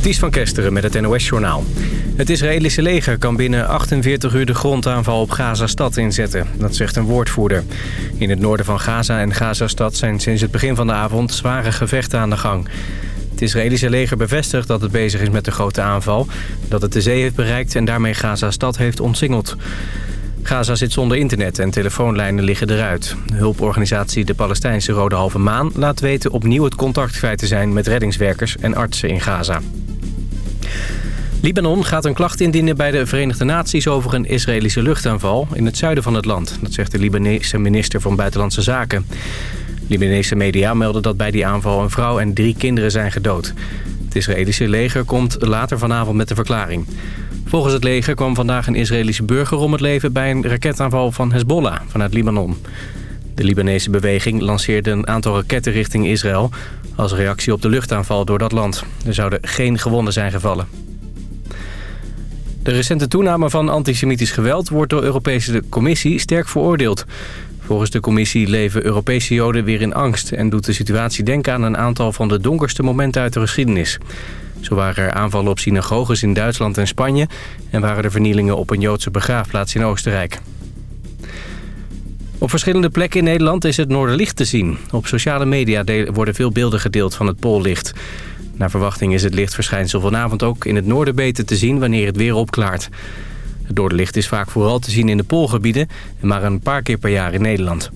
Ties van Kesteren met het NOS-journaal. Het Israëlische leger kan binnen 48 uur de grondaanval op Gaza-stad inzetten. Dat zegt een woordvoerder. In het noorden van Gaza en Gaza-stad zijn sinds het begin van de avond zware gevechten aan de gang. Het Israëlische leger bevestigt dat het bezig is met de grote aanval. Dat het de zee heeft bereikt en daarmee Gaza-stad heeft ontsingeld. Gaza zit zonder internet en telefoonlijnen liggen eruit. Hulporganisatie de Palestijnse Rode Halve Maan laat weten opnieuw het contact kwijt te zijn met reddingswerkers en artsen in Gaza. Libanon gaat een klacht indienen bij de Verenigde Naties over een Israëlische luchtaanval in het zuiden van het land. Dat zegt de Libanese minister van Buitenlandse Zaken. Libanese media melden dat bij die aanval een vrouw en drie kinderen zijn gedood. Het Israëlische leger komt later vanavond met de verklaring. Volgens het leger kwam vandaag een Israëlische burger om het leven... bij een raketaanval van Hezbollah vanuit Libanon. De Libanese beweging lanceerde een aantal raketten richting Israël... als reactie op de luchtaanval door dat land. Er zouden geen gewonden zijn gevallen. De recente toename van antisemitisch geweld wordt door de Europese Commissie sterk veroordeeld. Volgens de commissie leven Europese Joden weer in angst... en doet de situatie denken aan een aantal van de donkerste momenten uit de geschiedenis. Zo waren er aanvallen op synagoges in Duitsland en Spanje... en waren er vernielingen op een Joodse begraafplaats in Oostenrijk. Op verschillende plekken in Nederland is het Noorderlicht te zien. Op sociale media worden veel beelden gedeeld van het Poollicht. Naar verwachting is het lichtverschijnsel vanavond ook in het noorden beter te zien wanneer het weer opklaart. Het Noorderlicht is vaak vooral te zien in de Poolgebieden... en maar een paar keer per jaar in Nederland.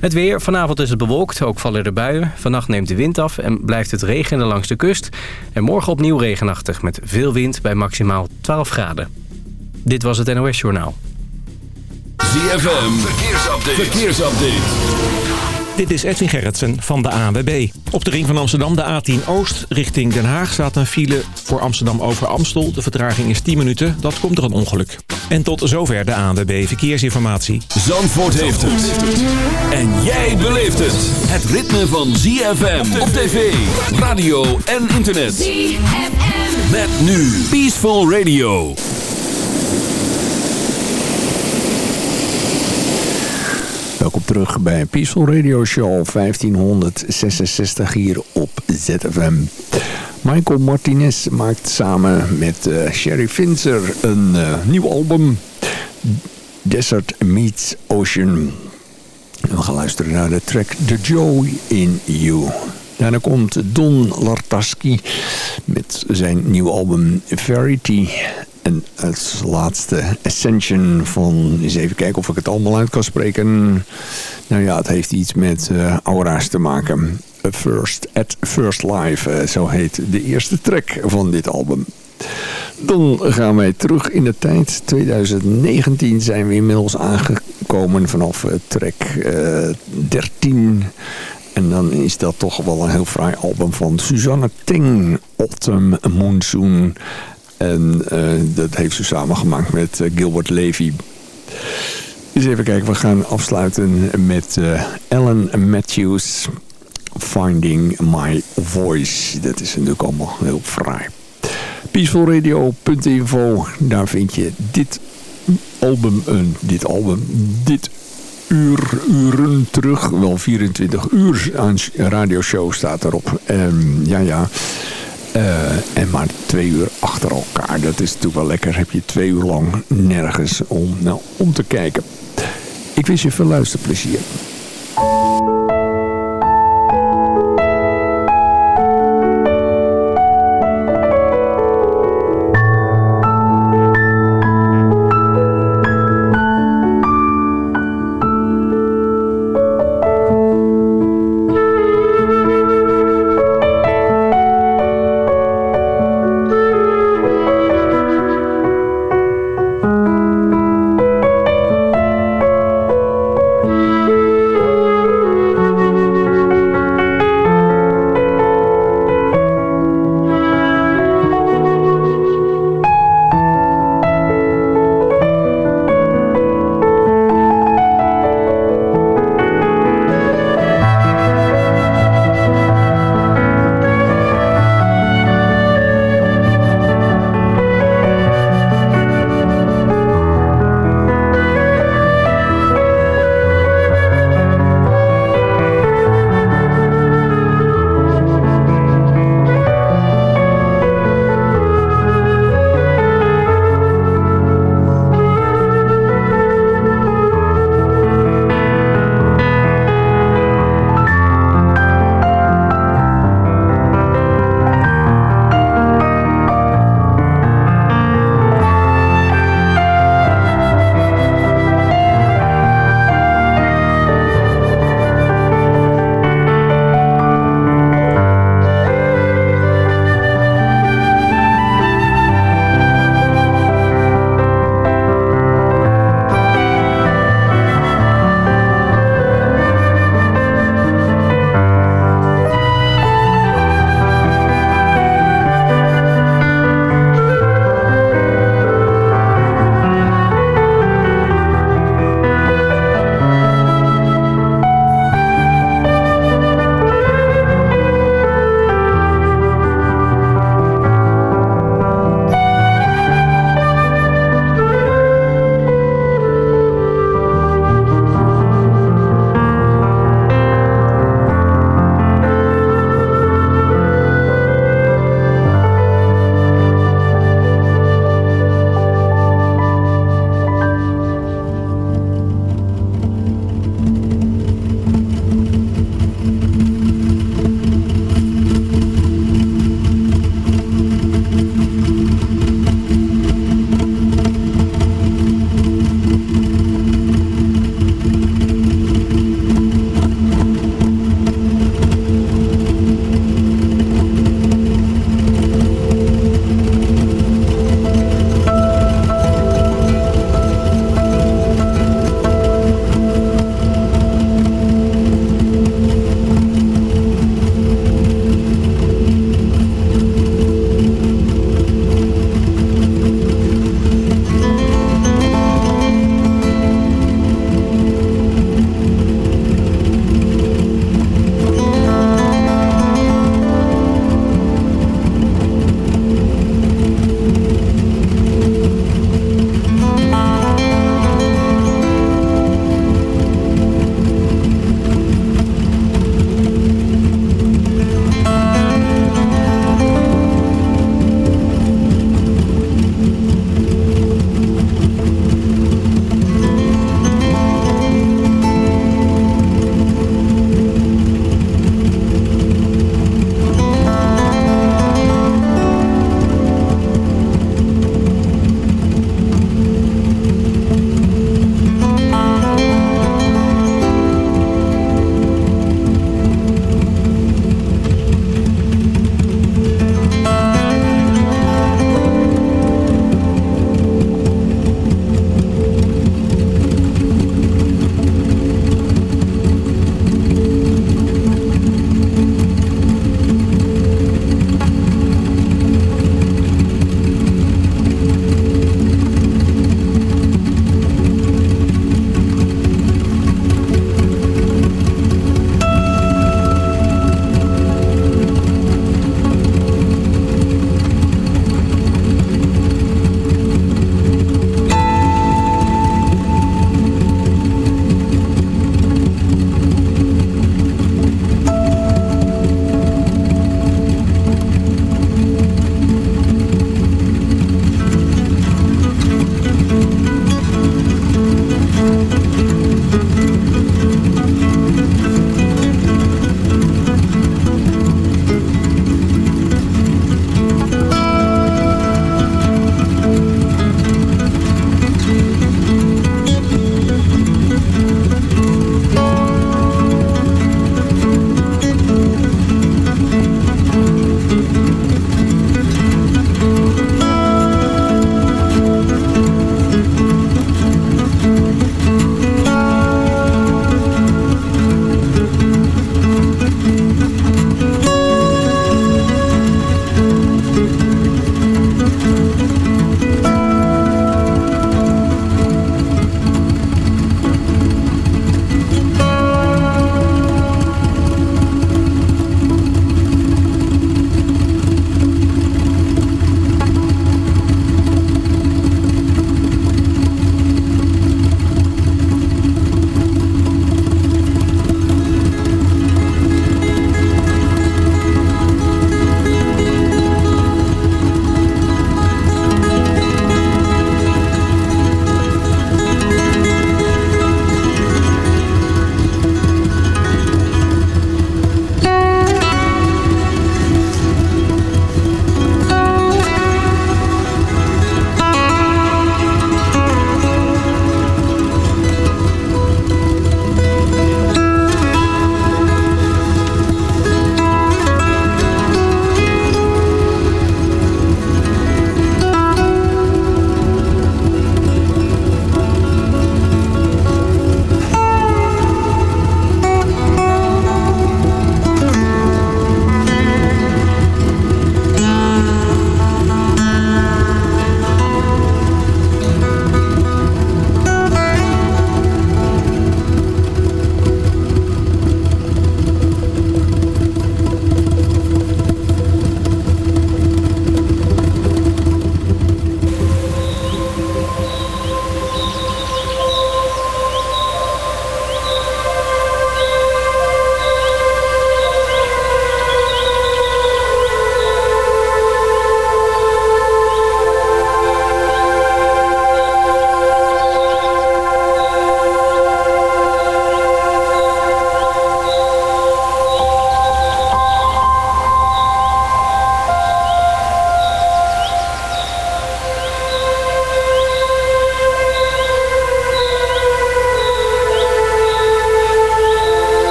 Het weer. Vanavond is het bewolkt, ook vallen er buien. Vannacht neemt de wind af en blijft het regenen langs de kust. En morgen opnieuw regenachtig met veel wind bij maximaal 12 graden. Dit was het NOS Journaal. ZFM. Verkeersupdate. Dit is Edwin Gerritsen van de ANWB. Op de ring van Amsterdam, de A10 Oost, richting Den Haag... staat een file voor Amsterdam over Amstel. De vertraging is 10 minuten, dat komt er een ongeluk. En tot zover de ANWB Verkeersinformatie. Zandvoort heeft het. En jij beleeft het. Het ritme van ZFM op tv, radio en internet. ZFM. Met nu Peaceful Radio. Welkom terug bij Peaceful Radio Show 1566 hier op ZFM. Michael Martinez maakt samen met uh, Sherry Finzer een uh, nieuw album. Desert Meets Ocean. We gaan luisteren naar de track The Joy in You. Daarna komt Don Lartaski met zijn nieuw album Verity. En als laatste Ascension van... Eens even kijken of ik het allemaal uit kan spreken. Nou ja, het heeft iets met uh, aura's te maken. First at First Live, uh, zo heet de eerste track van dit album. Dan gaan wij terug in de tijd. 2019 zijn we inmiddels aangekomen vanaf uh, track 13... En dan is dat toch wel een heel fraai album van Suzanne Ting, Autumn Monsoon. En uh, dat heeft ze samengemaakt met uh, Gilbert Levy. Dus even kijken, we gaan afsluiten met Ellen Matthews. Finding My Voice. Dat is natuurlijk allemaal heel fraai. Peacefulradio.info. Daar vind je dit album, dit album, dit uur, uren terug. Wel 24 uur aan radioshow staat erop. Um, ja, ja. Uh, en maar twee uur achter elkaar. Dat is natuurlijk wel lekker. Heb je twee uur lang nergens om, nou, om te kijken. Ik wens je veel luisterplezier.